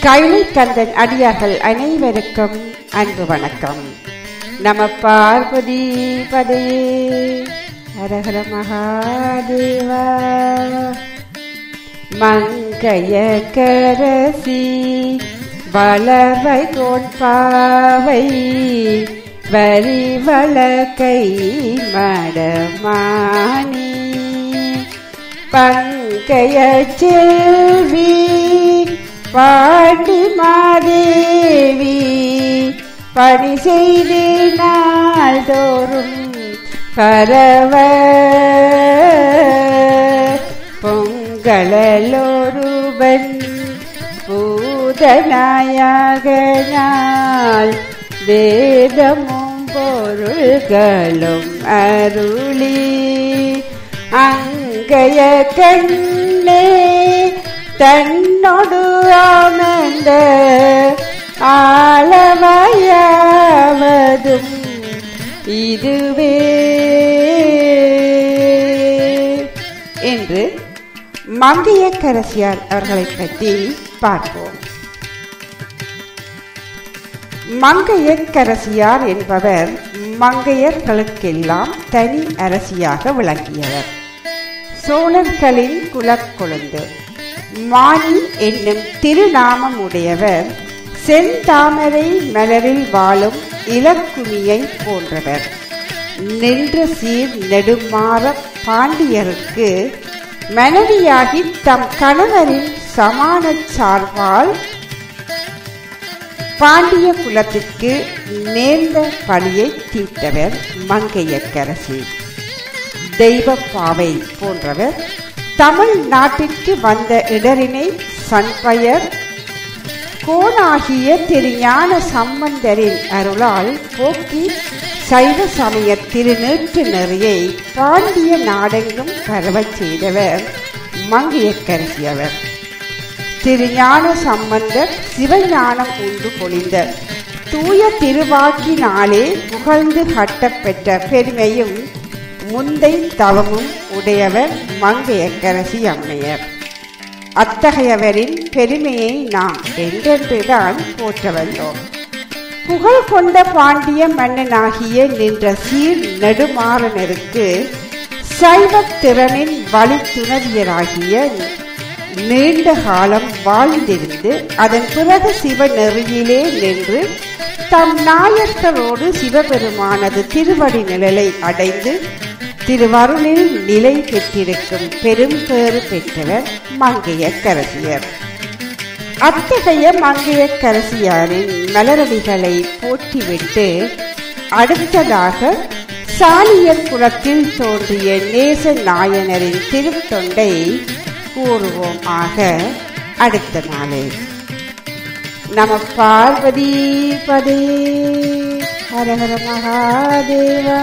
கைலை கந்தன் அடியார்கள் அனைவருக்கும் அன்பு வணக்கம். நம பார்வதி பதையே. ஹரஹர மகாதேவா. மங்கைய கரசி வளவை கோட்பாவை வரி வழக்கை மடமானி. பங்கைய செல்வி பாட்டி மாதேவி பணி செய்து நாள்தோறும் பரவ பொங்கலோருவன் பூதநாயக நாள் வேதமும் பொருள்களும் அருளி அங்கைய கண்ணே தன்னொடு ஆனந்த ஆழமையாவதும் இதுவே. என்று மங்கையக்கரசியார் அவர்களை பற்றி பார்ப்போம். மங்கையக்கரசியார் என்பவர் மங்கையர்களுக்கெல்லாம் தனி அரசியாக விளங்கியவர். சோழர்களின் குலக்கொழுந்து. மானி என்னும் திருநாமம் உடையவர் செந்தாமரை மலரில் வாழும் இலக்குமியை போன்றவர். நின்ற சீர் நெடுமாற பாண்டியருக்கு மனைவியாகி தம் கணவரின் சமான சார்பால் பாண்டிய குலத்திற்கு நேர்ந்த பணியை தீர்த்தவர் மங்கையக்கரசி. தெய்வப்பாவை போன்றவர் தமிழ் நாட்டிற்கு வந்த இடரினை சண்பயர் கோனாகிய திருஞான சம்பந்தரின் அருளால் போக்கி சைவ சமய திருநீற்று நெறியை பாண்டிய நாடெங்கும் பரவச் செய்தவர் மங்கையக்கரசி திருஞான சம்பந்தர் சிவஞானம் உண்டு பொழிந்த தூய திருவாக்கினாலே புகழ்ந்து கட்டப்பெற்ற பெருமையும் முந்தை தவமும் உடையவர் மங்கையக்கரசி அம்மையர். அத்தகையவரின் பெருமையை நாம் என்றென்றுதான் போற்ற வந்தோம் புகழ் கொண்ட பாண்டிய மன்னனாகிய நின்ற சீர் நெடுமாறனருக்கு சைவ திறனின் வழித்துணவியராகிய நீண்ட காலம் வாழ்ந்திருந்து அதன் பிறகு சிவ நெறியிலே நின்று தம் நாயக்கரோடு சிவபெருமானது திருவடி நிழலை அடைந்து திருவருளில் நிலை பெற்றிருக்கும் பெரும் பேறு பெற்றவர் மங்கையக்கரசியர். அத்தகைய மங்கையக்கரசியாரின் மலரடிகளை போற்றிவிட்டு அடுத்ததாக சாலியர் குலத்தில் தோன்றிய நேச நாயனரின் திருத்தொண்டை கூறுவோம் ஆக அடுத்த நாளே. நம பார்வதி பதே. ஹரஹர மகாதேவா.